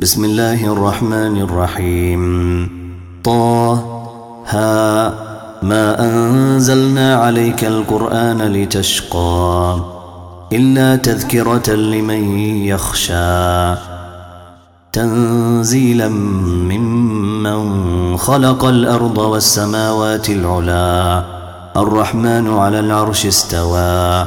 بسم الله الرحمن الرحيم طه ها ما أنزلنا عليك القرآن لتشقى إلا تذكرة لمن يخشى تنزيلا ممن خلق الأرض والسماوات العلا الرحمن على العرش استوى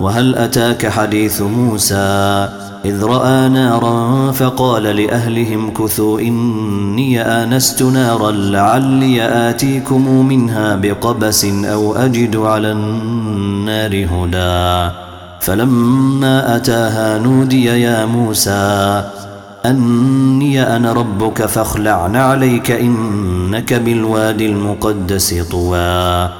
وهل أتاك حديث موسى إذ رأى نارا فقال لأهلهم كثوا إني آنست نارا لعلي آتيكم منها بقبس أو أجد على النار هدى. فلما أتاها نودي يا موسى أني أنا ربك فاخلعن عليك إنك بالوادي المقدس طوى.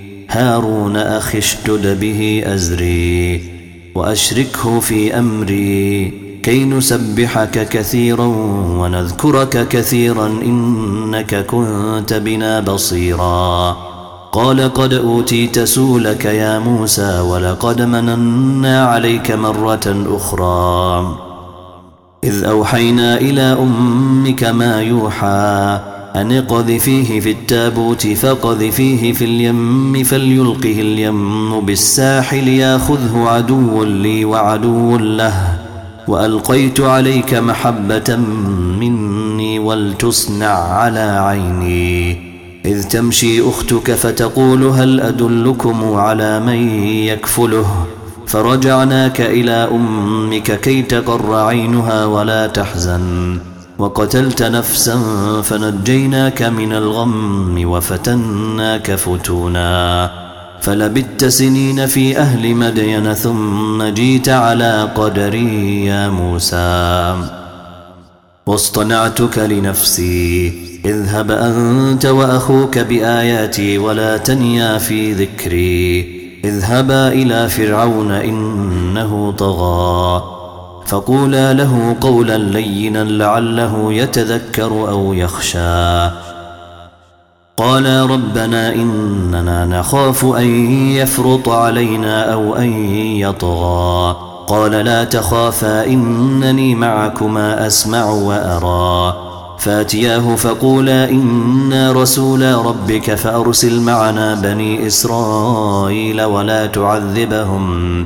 هارون أخي اشتد به أزري وأشركه في أمري كي نسبحك كثيرا ونذكرك كثيرا إنك كنت بنا بصيرا. قال قد أوتيت سولك يا موسى ولقد مننا عليك مرة أخرى. إذ أوحينا إلى أمك ما يوحى أن فيه في التابوت فيه في اليم فليلقه اليم بالساحل ياخذه عدو لي وعدو له. وألقيت عليك محبة مني ولتصنع على عيني. إذ تمشي أختك فتقول هل أدلكم على من يكفله؟ فرجعناك إلى أمك كي تقر عينها ولا تحزن. وقتلت نفسا فنجيناك من الغم وفتناك فتونا. فلبت سنين في أهل مدين ثم جيت على قدري يا موسى. واصطنعتك لنفسي. اذهب أنت وأخوك بآياتي ولا تنيا في ذكري. اذهبا إلى فرعون إنه طغى. فقولا له قولا لينا لعله يتذكر أو يخشى. قالا ربنا إننا نخاف أن يفرط علينا أو أن يطغى. قال لا تخافا إنني معكما أسمع وأرى. فاتياه فقولا إنا رسولا ربك فأرسل معنا بني إسرائيل ولا تعذبهم.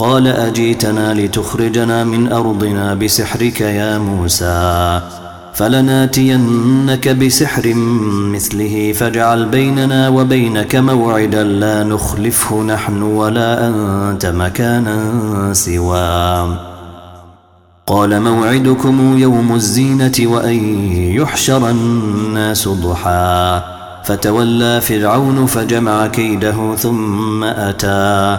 قال أجيتنا لتخرجنا من أرضنا بسحرك يا موسى فلناتينك بسحر مثله فاجعل بيننا وبينك موعدا لا نخلفه نحن ولا أنت مكانا سوى قال موعدكم يوم الزينة وأن يحشر الناس ضحى فتولى فرعون فجمع كيده ثم أتى.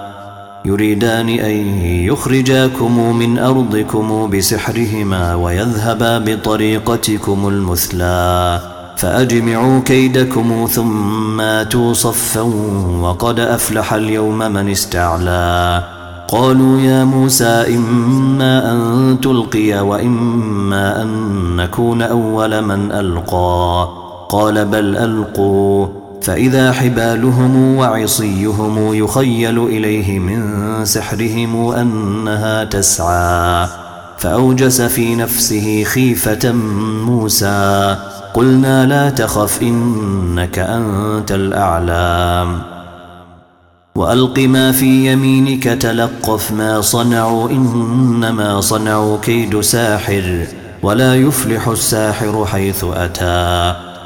يريدان أن يخرجاكم من أرضكم بسحرهما ويذهبا بطريقتكم المثلى فأجمعوا كيدكم ثم آتوا صفا وقد أفلح اليوم من استعلى. قالوا يا موسى إما أن تلقي وإما أن نكون أول من ألقى. قال بل ألقوا. فإذا حبالهم وعصيهم يخيل إليه من سحرهم أنها تسعى فأوجس في نفسه خيفة موسى قلنا لا تخف إنك أنت الأعلام وألق ما في يمينك تلقف ما صنعوا إنما صنعوا كيد ساحر ولا يفلح الساحر حيث أتى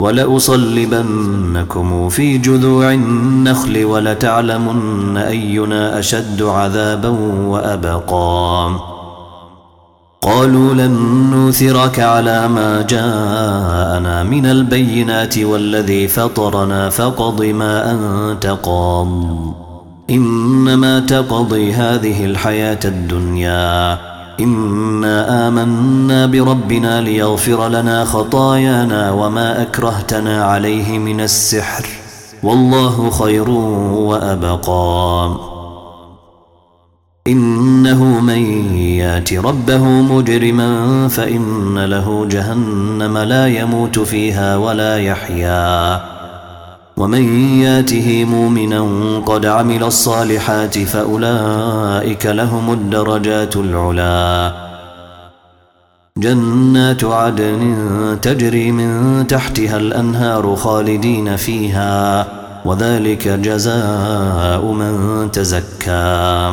ولأصلبنكم في جذوع النخل ولتعلمن أينا أشد عذابا وأبقى. قالوا لن نوثرك على ما جاءنا من البينات والذي فطرنا فقض ما أنت قاض. إنما تقضي هذه الحياة الدنيا. إنا آمنا بربنا ليغفر لنا خطايانا وما أكرهتنا عليه من السحر والله خير وأبقى. إنه من يات ربه مجرما فإن له جهنم لا يموت فيها ولا يحيا. ومن ياته مؤمنا قد عمل الصالحات فأولئك لهم الدرجات العلا. جنات عدن تجري من تحتها الأنهار خالدين فيها وذلك جزاء من تزكى.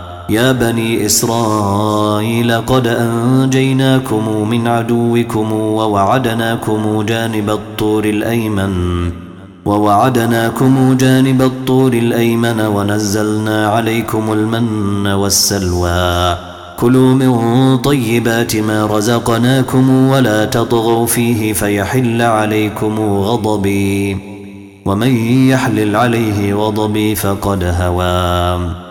يا بني إسرائيل قد أنجيناكم من عدوكم ووعدناكم جانب الطور الأيمن ووعدناكم جانب الطور الأيمن ونزلنا عليكم المن والسلوى. كلوا من طيبات ما رزقناكم ولا تطغوا فيه فيحل عليكم غضبي ومن يحلل عليه غضبي فقد هوى.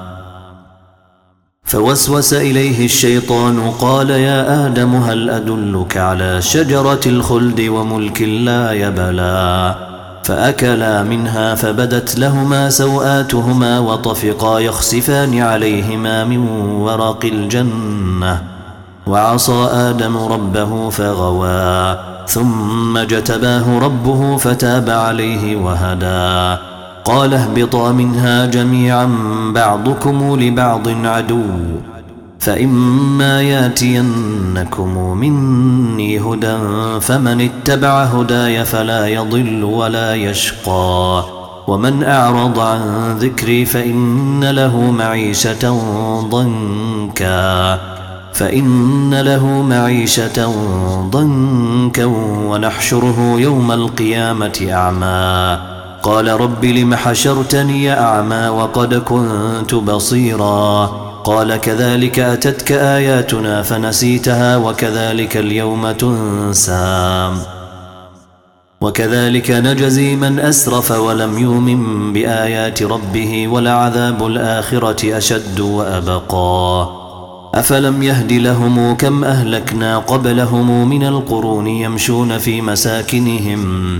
فوسوس إليه الشيطان قال يا آدم هل أدلك على شجرة الخلد وملك لا يبلى؟ فأكلا منها فبدت لهما سوآتهما وطفقا يخسفان عليهما من ورق الجنة. وعصى آدم ربه فغوى ثم جتباه ربه فتاب عليه وهدى. قال اهبطا منها جميعا بعضكم لبعض عدو فإما ياتينكم مني هدى فمن اتبع هداي فلا يضل ولا يشقى ومن أعرض عن ذكري فإن له معيشة ضنكا فإن له معيشة ضنكا ونحشره يوم القيامة أعمى. قال رب لم حشرتني أعمى وقد كنت بصيرا قال كذلك أتتك آياتنا فنسيتها وكذلك اليوم تنسى وكذلك نجزي من أسرف ولم يؤمن بآيات ربه ولعذاب الآخرة أشد وأبقى أفلم يهد لهم كم أهلكنا قبلهم من القرون يمشون في مساكنهم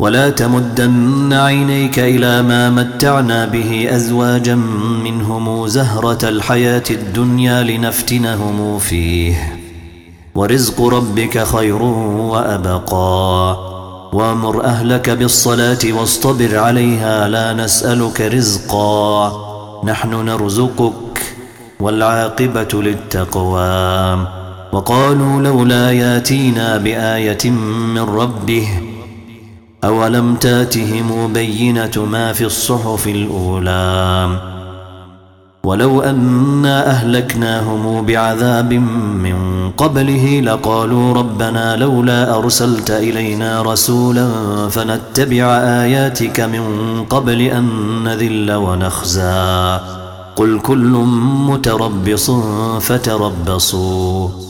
ولا تمدن عينيك إلى ما متعنا به أزواجا منهم زهرة الحياة الدنيا لنفتنهم فيه. ورزق ربك خير وأبقى. وأمر أهلك بالصلاة واصطبر عليها لا نسألك رزقا. نحن نرزقك والعاقبة للتقوى. وقالوا لولا ياتينا بآية من ربه أولم تاتهم بينة ما في الصحف الأولى؟ ولو أنا أهلكناهم بعذاب من قبله لقالوا ربنا لولا أرسلت إلينا رسولا فنتبع آياتك من قبل أن نذل ونخزى. قل كل متربص فتربصوا.